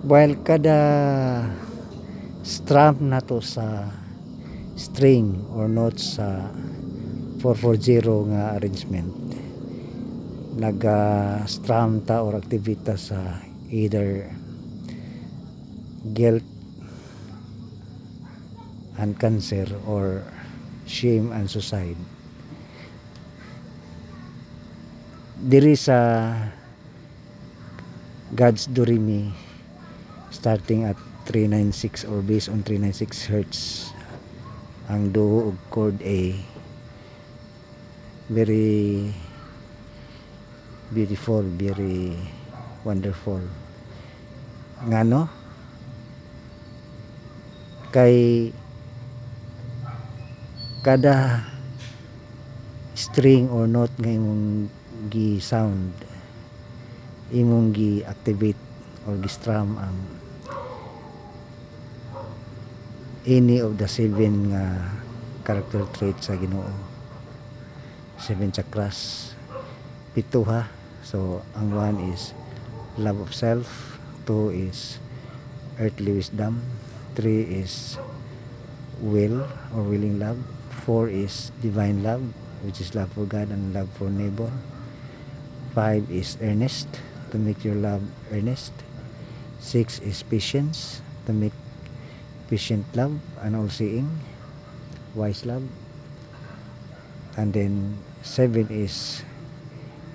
while kada strum na sa string or notes sa 440 nga arrangement naga strum ta or aktivita sa either guilt and cancer or shame and suicide. Diri sa God's Dorimi starting at 396 or based on 396 hertz. Ang duo ug chord A. Very beautiful very wonderful. Ngano kay kada string or note nga imong gi sound imong gi activate or gi strum ang any of the seven nga character traits sa Ginoo. Seven chakras. Pito ha. So ang one is love of self. Two is earthly wisdom. Three is will or willing love. Four is divine love which is love for God and love for neighbor. Five is earnest to make your love earnest. Six is patience to make patient love and all seeing wise love. And then seven is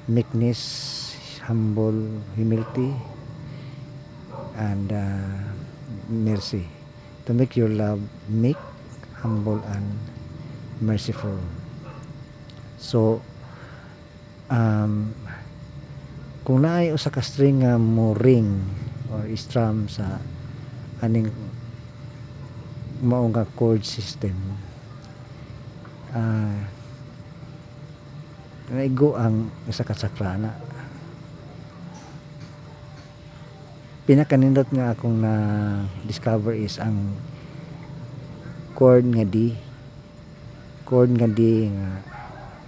meekness humble humility and uh, mercy. To make your love meek humble and merciful. So um, kung naay usa ka string nga mo ring or strum sa aning mao nga chord system. Ah naigo ang isa ka sakrana. Pinakanindot nga akong na discover is ang chord nga D. Chord nga D nga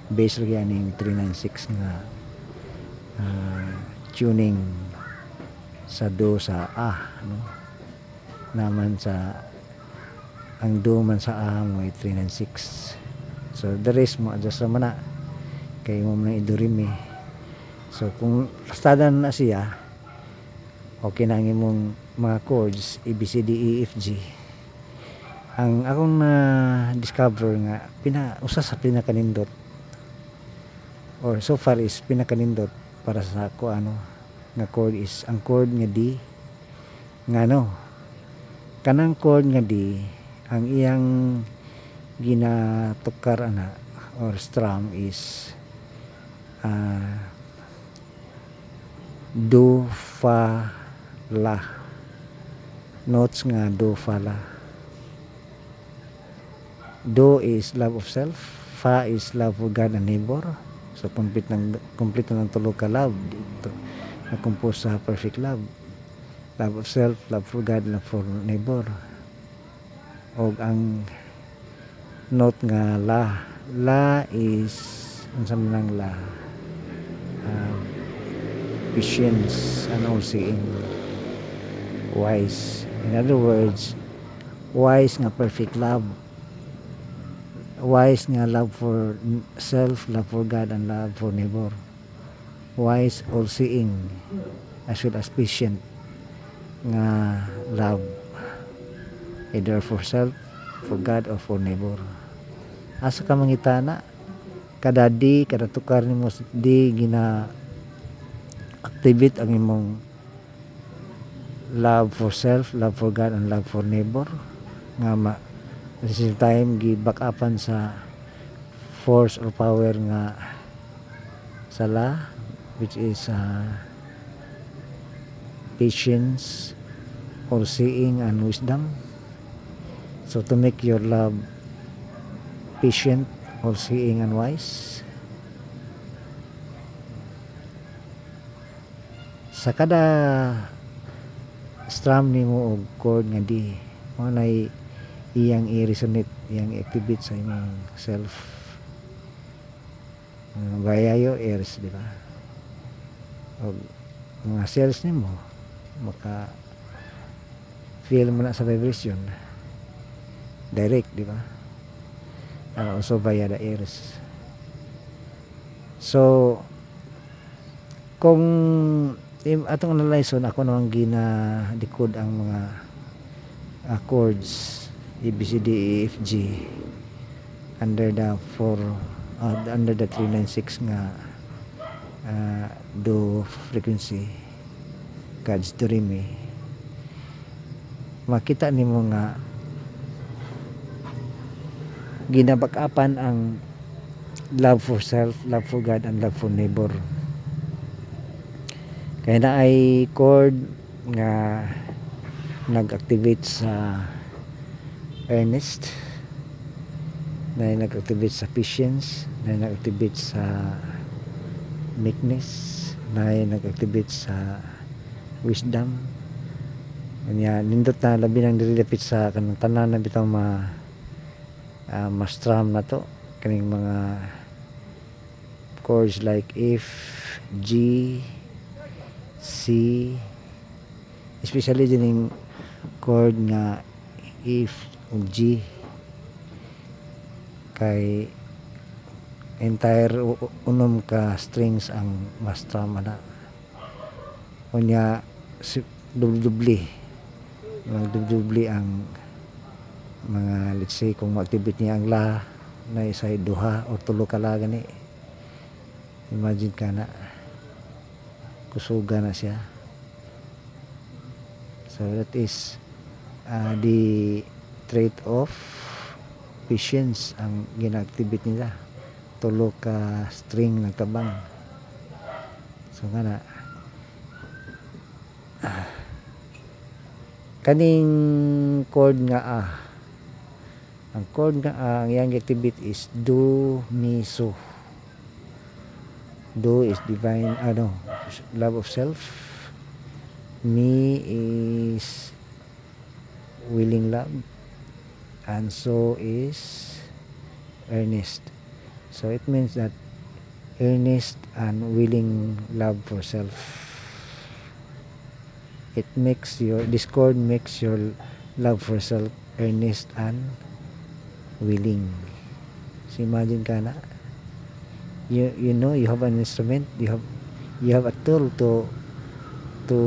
base lagi aning 396 nga ah, tuning sa do sa A no? Naman sa ang do man sa A mo ay 396 so the rest mo adjust naman na. Kay mo man idurimi. So kung stada na siya okay na ang imong mga chords A, B, C, D, E, F, G. Ang akong na discover nga pina usa sa pinakanindot. Or so far is pinakanindot para sa ako ano nga chord is ang chord nga D. Nga no kanang chord nga D ang iyang ginatukar ana or strum is uh, do fa la. Notes nga do fa la. Do is love of self fa is love for God and neighbor. So complete ng complete ng tulo ka love. Dito na compose sa perfect love. Love of self love for God love for neighbor o ang note nga la la is unsa man ang la uh, patience and all seeing wise. In other words wise nga perfect love. Wise nga love for self love for God and love for neighbor. Wise all seeing as well as patient nga love either for self for God or for neighbor. Asa ka mangitana? Kada di kada tukar nimo sa di gina activate ang imong love for self love for God and love for neighbor. Nga ma at the same time gi back upan sa force or power nga sala which is uh, patience or seeing and wisdom so to make your love patient or seeing and wise sa kada strum nimo og chord nga di mo nay iyang i-resonate iyang i-activate sa imong self. Uh, bayayo ears di ba? Og mga cells nimo maka feel mo na sa vibration direct di ba? And also via the ears so kung atong analyson ako naman gina likod ang mga uh, chords A B C D E F G under the four uh, under the 396 nga uh, do frequency God's do re mi makita nimo nga ginabakapan ang love for self, love for God, and love for neighbor. Kaya na ay chord nga nag-activate sa earnest, na nag-activate sa patience, na nag-activate sa meekness, na nag-activate sa wisdom. Kanya nindot na labi nang dilipit sa kanang tanan na bitaw ma uh, ma-strum na to. Kaning mga chords like F, G, C, especially din chord nga F ug G. Kay entire unom ka strings ang ma-strum na. Unya si dubli magdubli ang mga let's say kung ma-activate niya ang la na isa duha o tulo ka la gani imagine ka na kusuga na siya. So that is uh, the trait of patience ang gina-activate nila. Tulo ka string nagtabang so nga na ah, kaning chord nga A ang chord nga A ang iyang activate is do mi so do is divine ano love of self. Me is willing love. And so is earnest. So it means that earnest and willing love for self. It makes your discord makes your love for self earnest and willing. So imagine ka na you you know you have an instrument you have you have a tool to to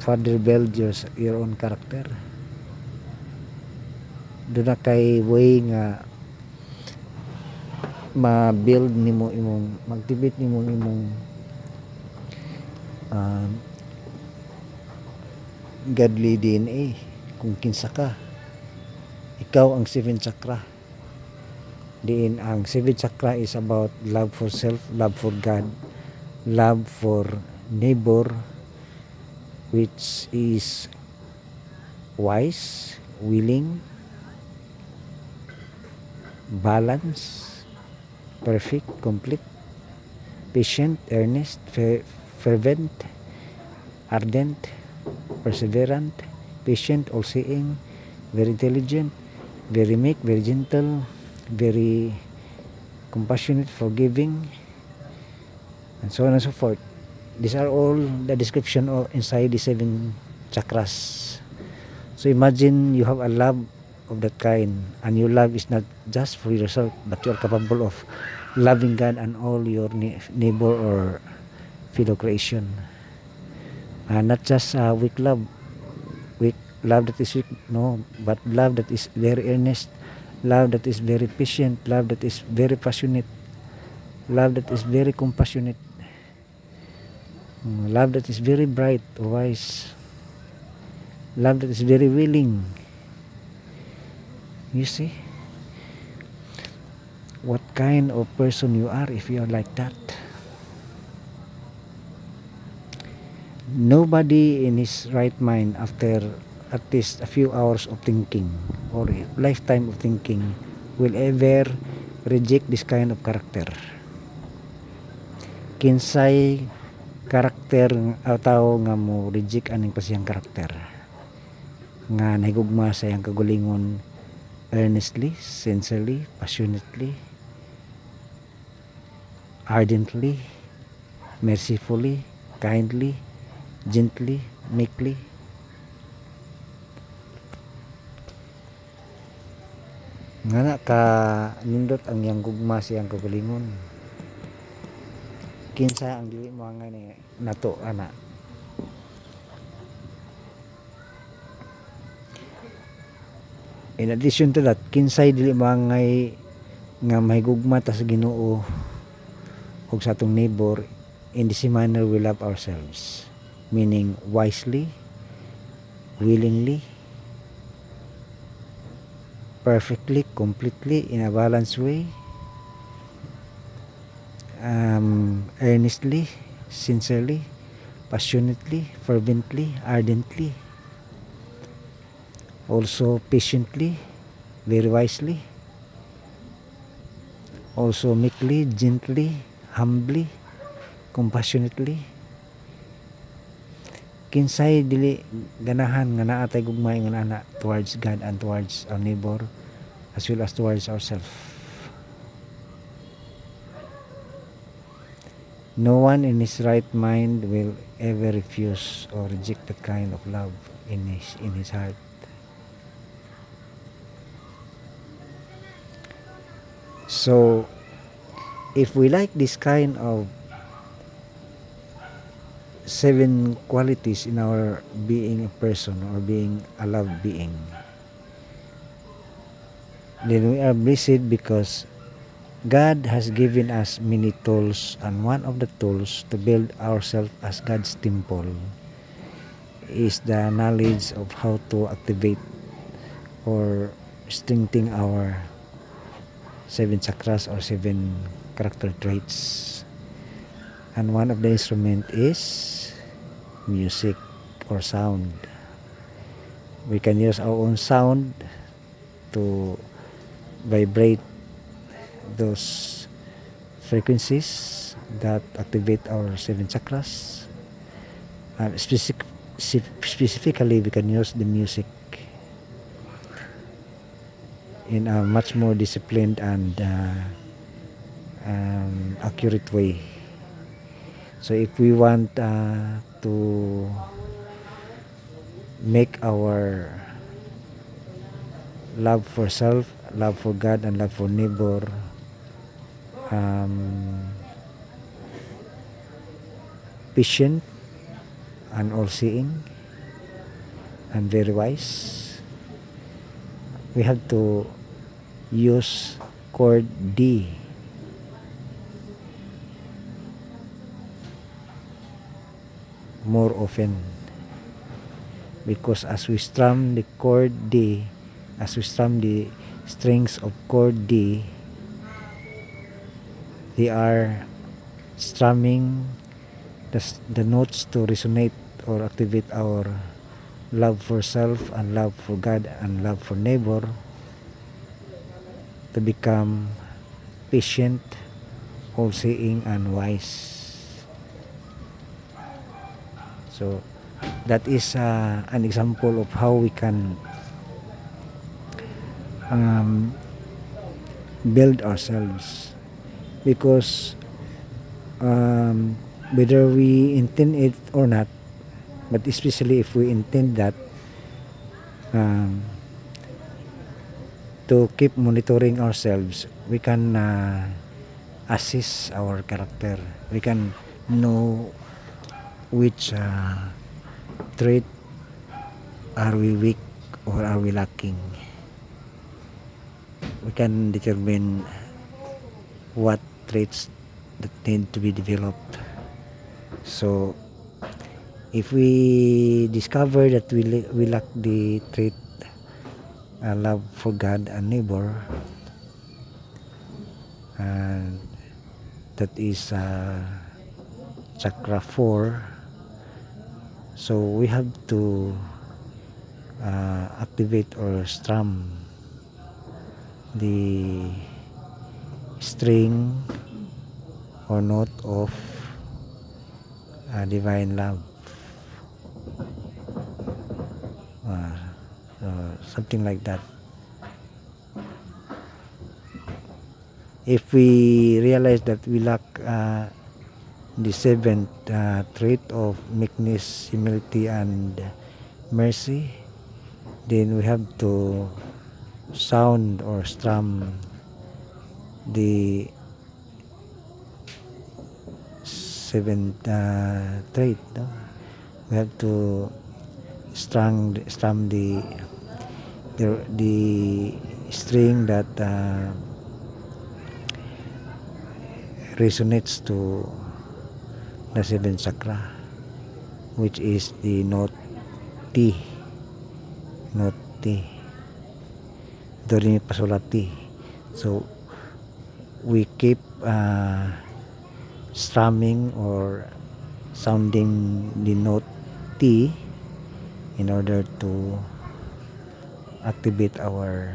further build your your own character. Do na kay way nga ma-build nimo imong mag-activate nimo imong um, godly DNA kung kinsa ka ikaw ang seven chakra. Diin ang seven chakra is about love for self love for God love for neighbor which is wise willing balance perfect complete patient earnest fer- fervent ardent perseverant, patient, all-seeing, very intelligent, very meek, very gentle, very compassionate, forgiving, and so on and so forth. These are all the description of inside the seven chakras. So imagine you have a love of that kind, and your love is not just for yourself, but you are capable of loving God and all your neighbor or fellow creation. And not just uh, weak love weak love that is weak no but love that is very earnest. Love that is very patient. Love that is very passionate. Love that is very compassionate. Mm, love that is very bright wise. Love that is very willing. You see? What kind of person you are if you are like that? Nobody in his right mind after at least a few hours of thinking or a lifetime of thinking will ever reject this kind of character. Kinsay karakter nga tao nga mo reject aning pasiyang karakter? Nga nahigugma sa iyang kagulingon earnestly, sincerely, passionately, ardently, mercifully, kindly, gently, meekly, nga na ka nindot ang yang gugma siyang kagalingon kinsa ang dili mo nga ni nato ana? In addition to that kinsay dili mo ngay nga mahigugma ta sa Ginoo ug sa atong neighbor in this manner we love ourselves meaning wisely willingly perfectly completely in a balanced way. Um, earnestly sincerely passionately fervently ardently. Also patiently very wisely. Also meekly gently humbly compassionately kinsay dili ganahan nga naa tay gugmay nga ana towards God and towards our neighbor as well as towards ourselves no one in his right mind will ever refuse or reject that kind of love in his in his heart. So if we like this kind of seven qualities in our being a person or being a loved being. Then we are blessed because God has given us many tools and one of the tools to build ourselves as God's temple is the knowledge of how to activate or strengthen our seven chakras or seven character traits. And one of the instrument is music or sound. We can use our own sound to vibrate those frequencies that activate our seven chakras. And specific, specifically we can use the music in a much more disciplined and uh, um, accurate way. So if we want uh, to make our love for self love for God and love for neighbor um, patient and all-seeing and very wise. We have to use chord D more often because as we strum the chord D as we strum the strings of chord D they are strumming the, the notes to resonate or activate our love for self and love for God and love for neighbor to become patient, all-seeing, and wise. So that is uh, an example of how we can um, build ourselves. Because um, whether we intend it or not but especially if we intend that um, to keep monitoring ourselves we can uh, assess our character. We can know which uh, trait are we weak or are we lacking? We can determine what traits that need to be developed. So if we discover that we, we lack the trait uh, love for God and neighbor and that is uh, chakra 4 so we have to uh, activate or strum the string or note of uh, divine love. Uh, uh, something like that. If we realize that we lack uh, the seventh uh, trait of meekness humility and mercy then we have to sound or strum the seventh uh, trait no? we have to strung strum the the, the string that uh, resonates to the seventh chakra which is the note T do re mi fa sol la T so we keep uh, strumming or sounding the note T in order to activate our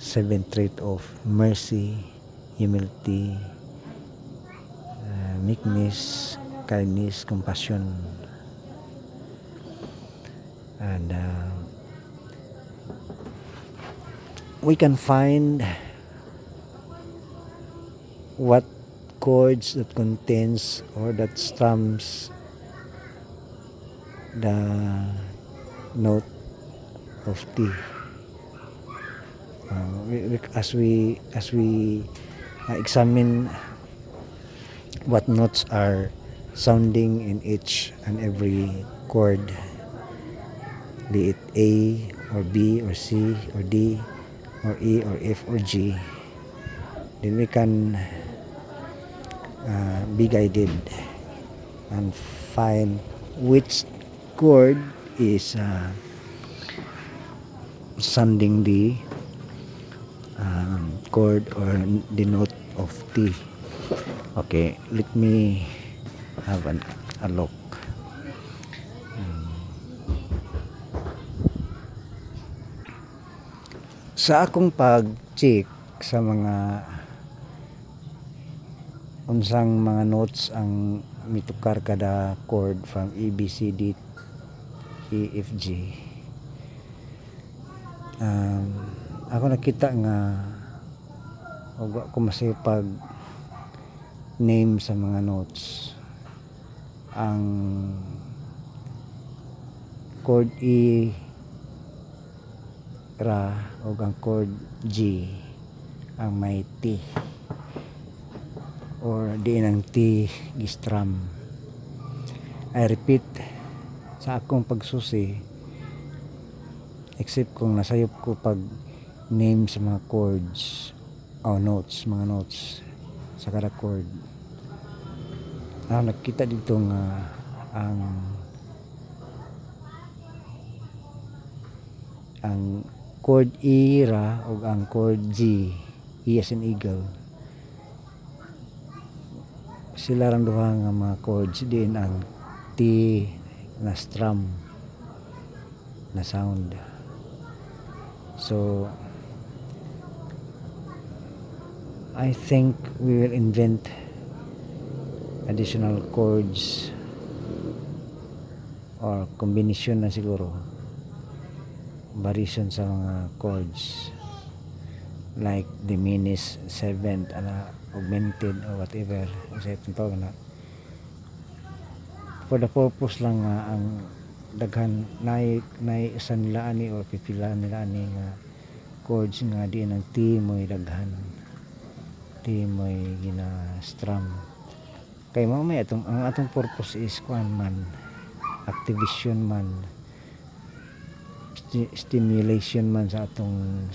seventh trait of mercy, humility, meekness, kindness, compassion. And uh, we can find what chords that contains or that strums the note of T. Uh, we- we- as we as we uh, examine what notes are sounding in each and every chord, be it A or B or C or D or E or F or G, then we can uh, be guided and find which chord is uh, sounding the um, chord or the note of T. Okay, let me have an, a look. Hmm. Sa akong pag-check sa mga unsang mga notes ang mitukar kada chord from A, B, C, D, E, F, G. Um, ako nakita nga og wa ko masipag name sa mga notes ang chord E ra o ang chord G ang may T or di ng T gistrum I repeat sa akong pagsusi except kung nasayop ko pag name sa mga chords o notes mga notes sa kada chord ah, nakita dito nga ang ang chord E ra o ang chord G E as in eagle. Sila rang duha nga mga chords. Din ang T na strum na sound. So I think we will invent additional chords or combination na siguro. Variation sa mga chords. Like diminished seventh ana augmented or whatever. Sa itong tawag na. For the purpose lang nga ang daghan nay nay isa nila ani or pipila nila ani nga chords nga di ng T mo'y daghan. T mo'y gina strum kay mao may atong ang atong purpose is kuan man activation man sti- stimulation man sa atong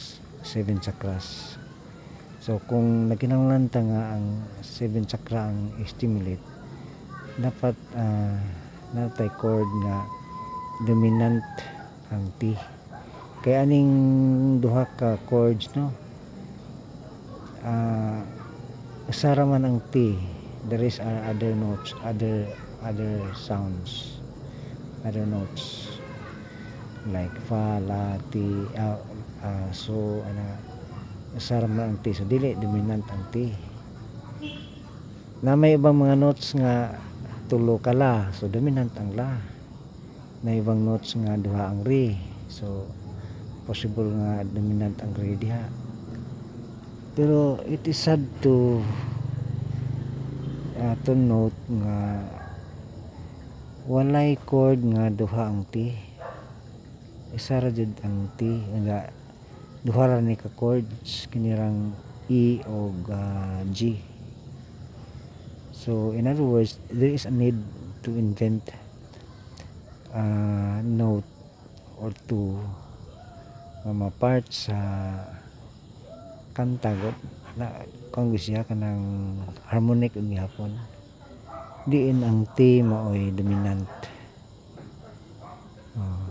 seven chakras. So kung naginanglan ta nga ang seven chakra ang stimulate dapat uh, natay chord nga dominant ang T. Kaya aning duha ka chords no? Ah usara man ang T there is are other notes other other sounds other notes. Like fa la ti ah, ah, so ana usara man ang T so dili dominant ang T na may ibang mga notes nga tulo ka la so dominant ang la. Na ibang notes nga duha ang re so possible nga dominant ang re diha. Pero it is sad to uh, to note nga walay chord nga duha ang T. Isa ra jud ang T. Nga duha ra ni ka chords kinirang E o G. So in other words there is a need to invent a note or two mga parts sa kanta na kung siya kanang harmonic ug gihapon diin ang T maoy dominant Ah.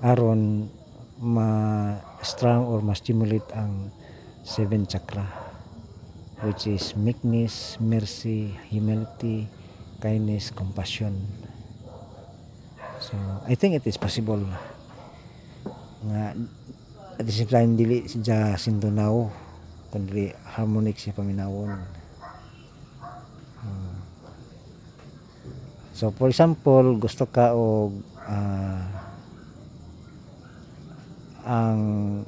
aron ma strong or ma stimulate ang seven chakra which is meekness, mercy, humility, kindness, compassion. So, I think it is possible nga at the same time dili siya sintunaw kundi harmonic siya paminawon. Ah. so, for example, gusto ka og ah, ang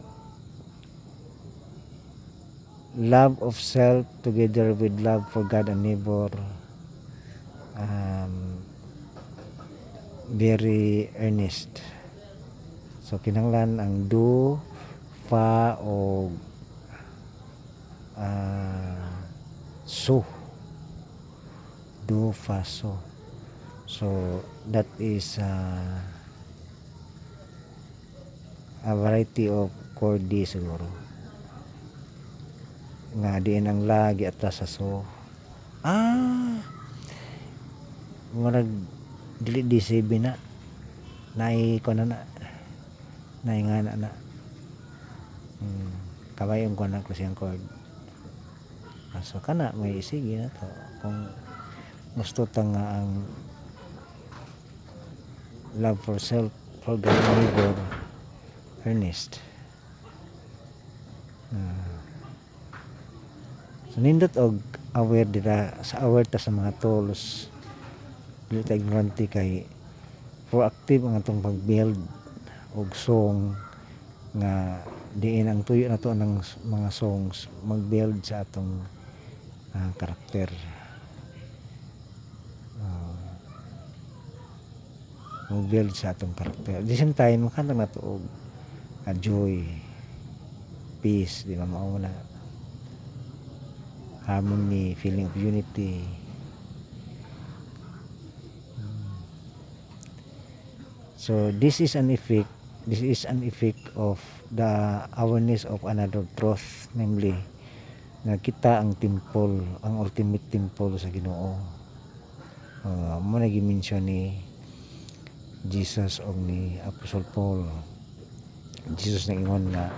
love of self together with love for God and neighbor um, very earnest so kinanglan ang do fa o ah, so. Do fa so. That is uh, a variety of chord D siguro. Nga diin ang lagi atas sa so. Ah! Murag dili D7 na nai ko na na. Nai nga na na hmm. kamay yung kuha ko siyang chord Ah, so kana may sige na to kung gusto ta ang love for self for and neighbor earnest Ah. so nindot og aware dira sa aware ta sa mga tools dili ta ignorante kay proactive ang atong pag-build og song nga diin ang tuyo na to ng mga songs. Mag-build sa atong ah, karakter. Ah. mag-build sa atong karakter. At the same time makanta na to ah, joy peace di ba? Mao na. Harmony feeling of unity. So this is an effect this is an effect of the awareness of another truth namely nga kita ang temple ang ultimate temple sa Ginoo. Uh, mo mention ni Jesus o ni Apostle Paul. Jesus na ingon nga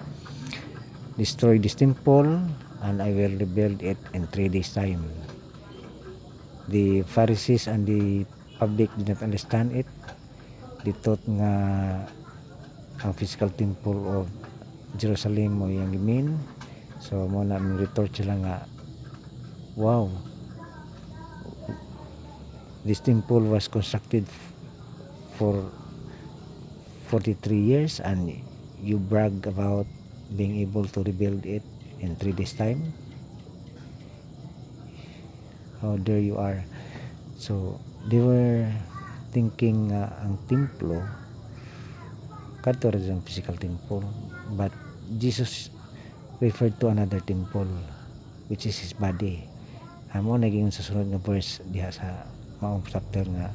destroy this temple and I will rebuild it in three days time. The Pharisees and the public did not understand it. They thought nga ang physical temple of Jerusalem mo yung gimin so mo na may retort sila nga wow this temple was constructed for 43 years and you brag about being able to rebuild it in 3 days time? How dare you are. So they were thinking nga ang templo ang physical temple. But Jesus referred to another temple which is his body. Amo naging sa sunod nga verse diha sa maong chapter nga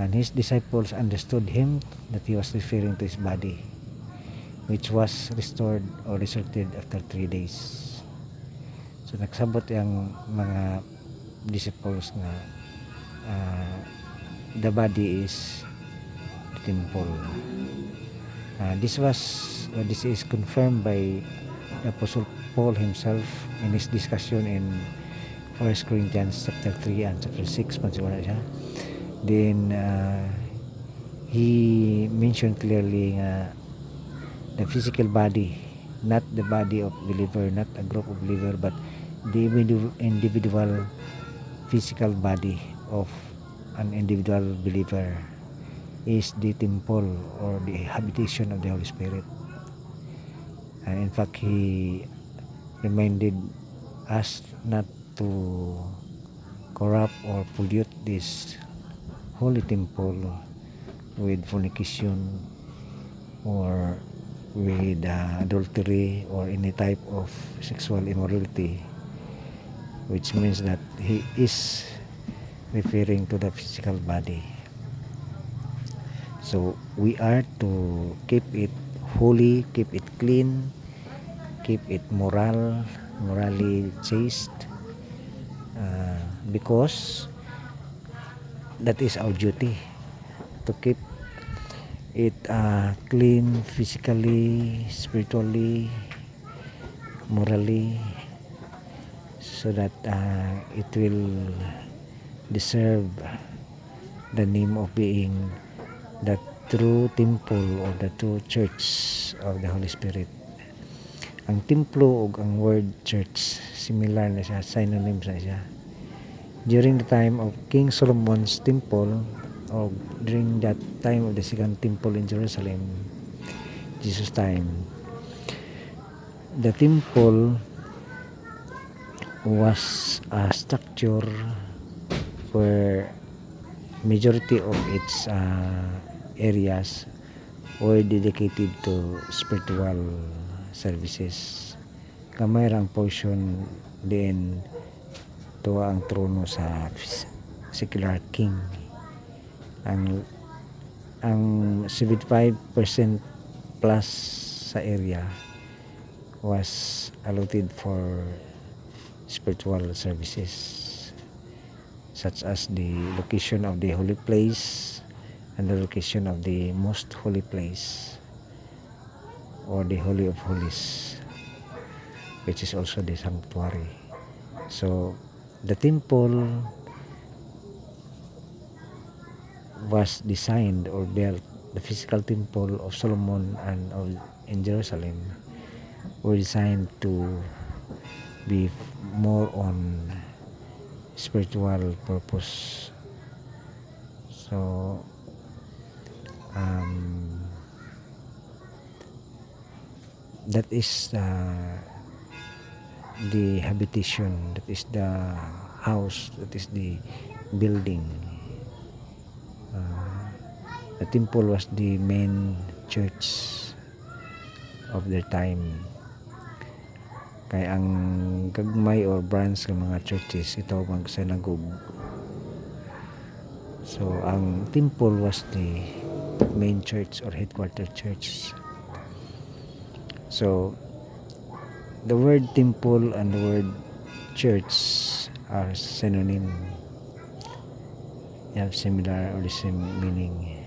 and his disciples understood him that he was referring to his body which was restored or resurrected after three days. So nagsabot ang mga disciples nga ah, the body is temple Uh, this was uh, this is confirmed by the Apostle Paul himself in his discussion in 1 Corinthians chapter 3 and chapter 6 pansigura siya then uh, he mentioned clearly nga the physical body not the body of believer not a group of believer but the individu- individual physical body of an individual believer is the temple or the habitation of the Holy Spirit. And in fact, he reminded us not to corrupt or pollute this holy temple with fornication or with uh, adultery or any type of sexual immorality which means that he is referring to the physical body so we are to keep it holy keep it clean keep it moral morally chaste uh, because that is our duty to keep it uh, clean physically spiritually morally so that uh, it will deserve the name of being the true temple or the true church of the Holy Spirit. Ang templo ug ang word church similar na siya synonym sa siya. During the time of King Solomon's temple or during that time of the second temple in Jerusalem Jesus time the temple was a structure where majority of its uh, areas were dedicated to spiritual services. Kamay rang portion din tuwa ang trono sa secular king. Ang ang 75% plus sa area was allotted for spiritual services such as the location of the holy place and the location of the most holy place or the holy of holies which is also the sanctuary. So the temple was designed or built the physical temple of Solomon and of in Jerusalem were designed to be more on spiritual purpose. So um, that is uh, the habitation that is the house that is the building. Uh, the temple was the main church of their time. Kay ang gagmay or branch ng mga churches ito mag synagogue so ang temple was the main church or headquarter church so the word temple and the word church are synonym. They have similar or the same meaning.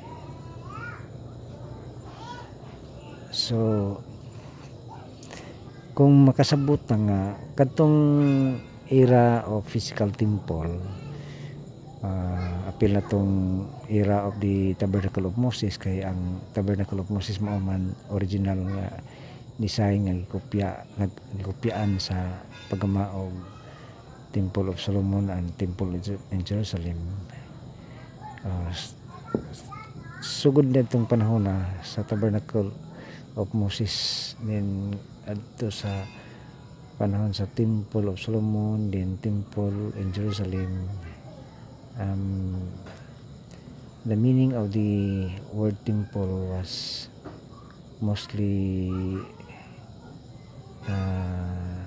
So kung makasabot na nga katong era of physical temple uh, apil na tong era of the tabernacle of Moses kay ang tabernacle of Moses mao man original nga design nga gikopya nga gikopyaan sa pagama og Temple of Solomon and Temple in Jerusalem. Uh, sugod na itong panahon na sa tabernacle of Moses then adto sa panahon sa Temple of Solomon then Temple in Jerusalem um, the meaning of the word temple was mostly uh,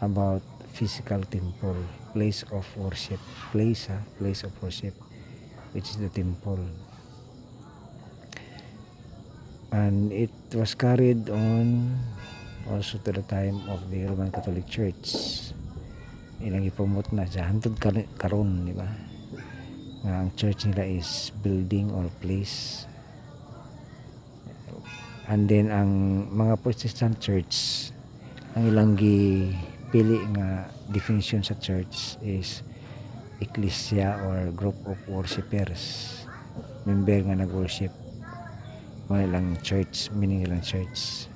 about physical temple place of worship place ha, place of worship which is the temple. And it was carried on also to the time of the Roman Catholic Church. Ilang ipamot na sa hantod karon di ba nga ang church nila is building or place. And then ang mga Protestant church ang ilang gipili nga definition sa church is ecclesia or group of worshipers member nga nag-worship. Mga ilang church meaning ilang church.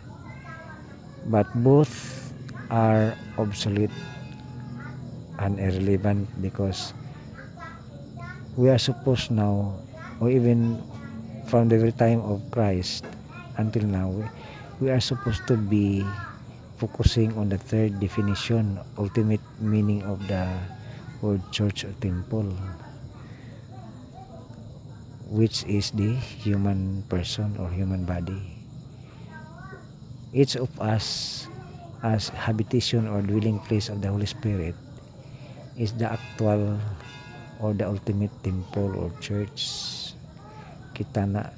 But both are obsolete and irrelevant because we are supposed now or even from the very time of Christ until now we, we are supposed to be focusing on the third definition ultimate meaning of the word church or temple which is the human person or human body. Each of us as habitation or dwelling place of the Holy Spirit is the actual or the ultimate temple or church kita na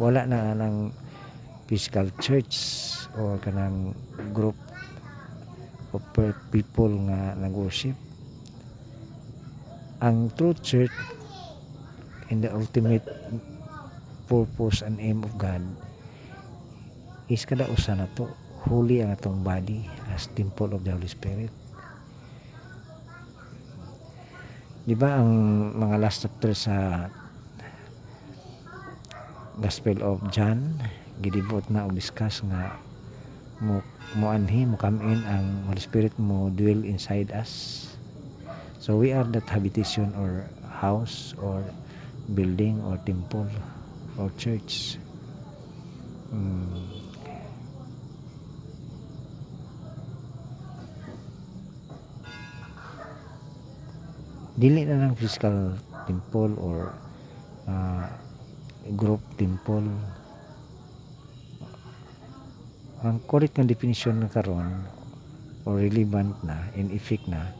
wala na ng physical church or kanang group of people nga nag-worship. Ang true church and the ultimate purpose and aim of God is kada usa na to holy ang atong body as temple of the Holy Spirit di ba ang mga last chapter sa Gospel of John gidibot na og discuss nga mo mo anhi mo come in ang Holy Spirit mo dwell inside us so we are that habitation or house or building or temple or church Hmm. Dili na ng physical temple or ah, group temple ang correct nga definition na karon or relevant na in effect na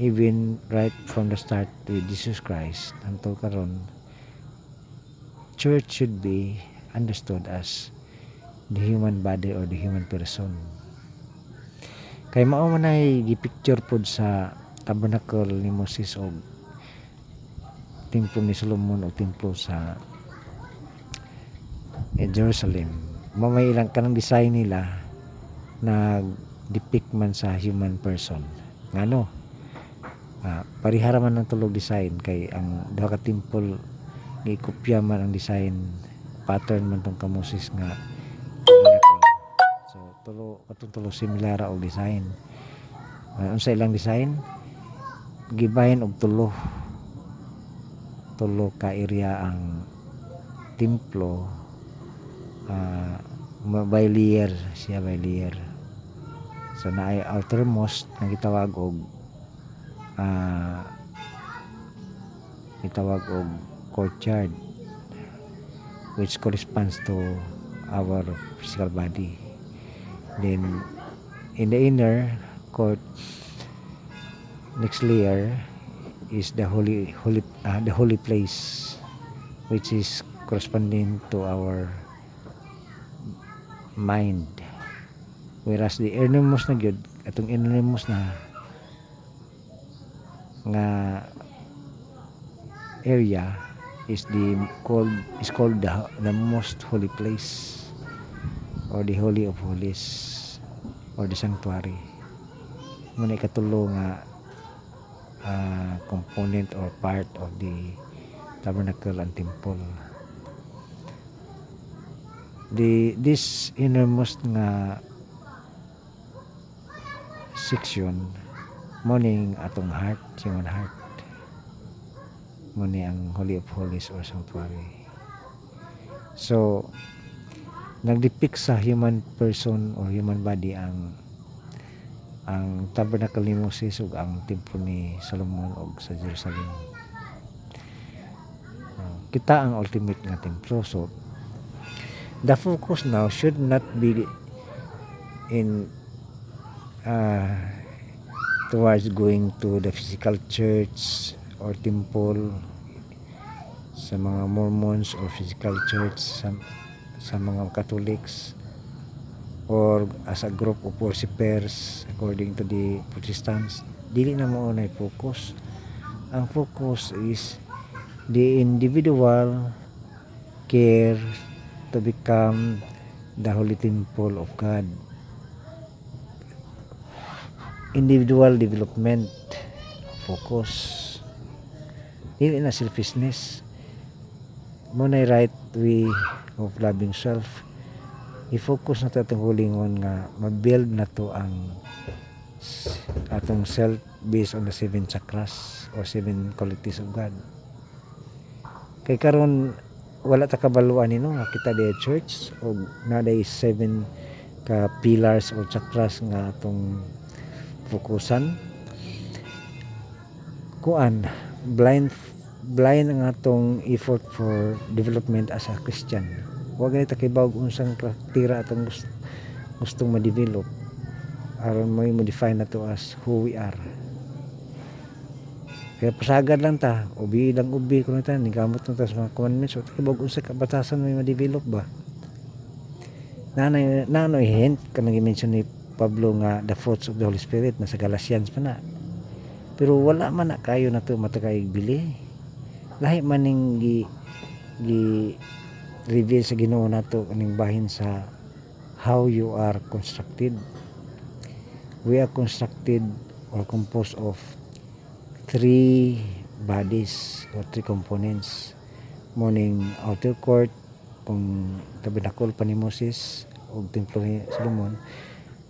even right from the start with Jesus Christ until karon church should be understood as the human body or the human person. Kay mao man ay gipicture pod sa tabernacle ni Moses og templo ni Solomon o templo sa eh, Jerusalem. Mo may ilang kanang design nila na depict man sa human person. Ngano ah, parihara man ang tulog design kay ang duha ka temple giikopya man ang design pattern man tong ka Moses nga so tulo katong tulo similar og design. Uh, unsa ilang design gibahin og tulo. Tulo ka area ang templo. Ma- by layer siya by layer. So naay outermost nga gitawag og ah gitawag og courtyard which corresponds to our physical body. Then in the inner court next layer is the holy holy ah, the holy place which is corresponding to our mind. Whereas the innermost na gyud atong innermost na nga area is the called is called the, the most holy place or the holy of holies or the sanctuary. Mo na ikatulo nga ah, component or part of the tabernacle and temple. The this innermost nga section morning atong heart human heart. Mo ni ang holy of holies or sanctuary. So nagdepict sa human person or human body ang ang tabernacle ni Moses ug ang templo ni Solomon ug sa Jerusalem. Uh, kita ang ultimate nga templo. So the focus now should not be in uh, towards going to the physical church or temple sa mga Mormons or physical church sa, sa mga Catholics or as a group of worshipers according to the Protestants. Dili na mo na focus ang focus is the individual care to become the holy temple of God. Individual development focus. Dili na selfishness. Mo right way of loving self i-focus na to atong hulingon nga ma-build na to ang atong self based on the seven chakras or seven qualities of God. Kay karon wala ta kabaluan nino nga kita di church o naday seven ka pillars or chakras nga atong fokusan kuan blind blind ang atong effort for development as a Christian wa ganito kay bawg unsang tira atong gus- gustong ma-develop. Aron mo mo-define na to as who we are. Kaya pasagad lang ta ubi lang ubi ko na ta nigamot na ta sa mga commandments. O kibog unsa ka batasan may ma-develop ba. Nanay nanoy hint kanang i-mention ni Pablo nga the fruits of the Holy Spirit nasa Galatians pa na. Pero wala man na kayo na to matakay bili. Lahi man ning gi gi reveal sa Ginoo nato kaning bahin sa how you are constructed. We are constructed or composed of three bodies or three components. Morning outer court kung tabernacle pa ni Moses o templo ni Solomon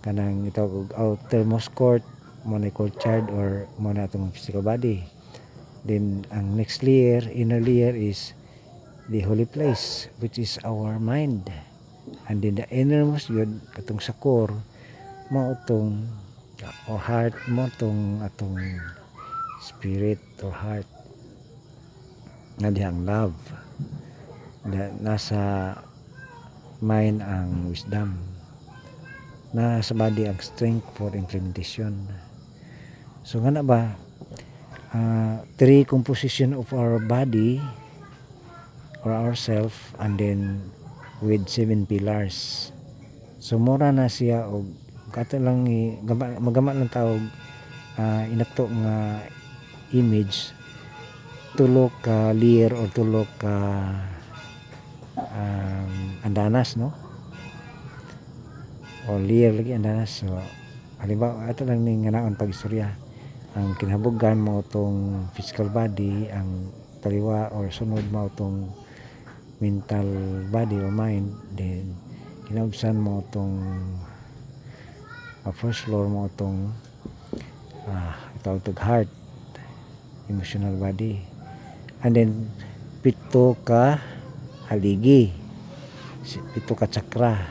kanang itawag og outermost court mo na courtyard or mo na itong physical body. Then ang next layer inner layer is the holy place which is our mind. And then the innermost yun katong sa core mo itong o heart mo itong atong spirit or heart. Nga dihang love. Na, nasa mind ang wisdom. Nasa body ang strength for implementation. So nga na ba? Uh, three composition of our body or ourself and then with seven pillars. So mura na siya og kato lang magama lang tawag uh, inato nga image tulo ka layer or tulo ka um, andanas no? O layer lagi andanas. So halimbawa ato lang ning nganaon pag istorya ang kinabugan mo tong physical body ang taliwa or sunod mo tong mental body or mind then kinaubsan mo tong uh, first floor mo tong uh, itawag tog heart emotional body. And then pito ka haligi pito ka chakra.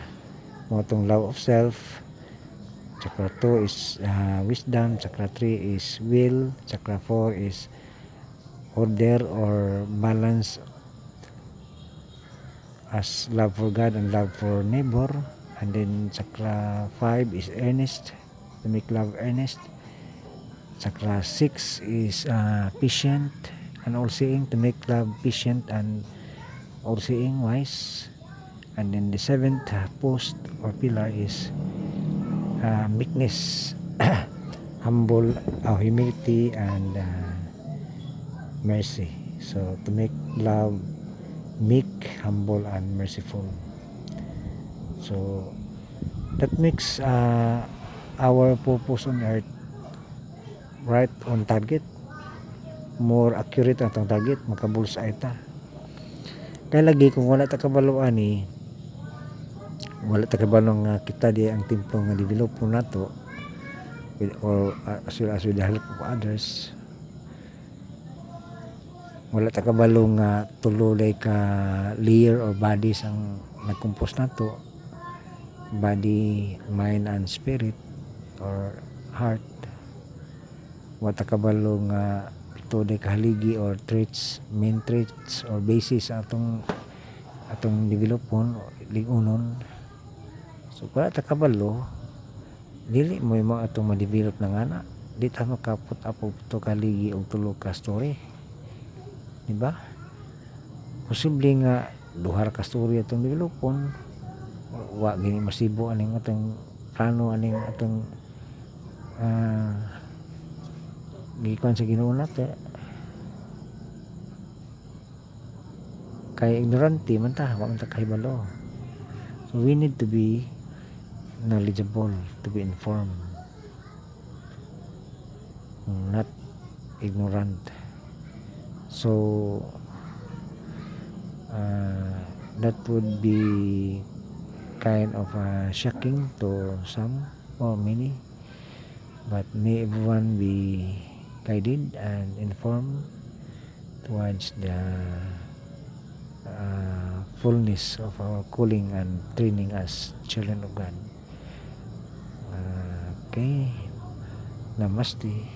Mo tong love of self. Chakra 2 is uh, wisdom chakra 3 is will chakra 4 is order or balance as love for God and love for neighbor. And then chakra 5 is earnest to make love earnest. Chakra 6 is uh, patient and all seeing to make love patient and all seeing wise. And then the seventh post or pillar is uh, meekness humble uh, humility and uh, mercy. So to make love meek humble and merciful. So that makes uh, our purpose on earth right on target. More accurate ang tong target makabulsa ta kaya lagi kung wala ta kabaluan ni wala ta kabalo nga kita di ang templo nga develop nato with, or uh, as well as with the help of others wala ta kabalo nga tululay ka layer or bodies ang nagkompose nato body, mind and spirit or heart. Wala ta kabalo nga tuloy kahaligi or traits main traits or basis atong atong developon ligunon so wala ta kabalo dili mo yung mga atong ma-develop na nga na. Di ta makapot apo to kaligi og tulo ka story di ba posible nga duha ra ka story atong developon wa gini masibo aning atong plano aning atong ah gikuan sa Ginoo nato kay ignorante man ta wa man ta kahibalo. So we need to be knowledgeable to be informed. Not ignorant so uh, that would be kind of uh, shocking to some or many but may everyone be guided and informed towards the uh, fullness of our calling and training as children of God. Uh, okay. Namaste.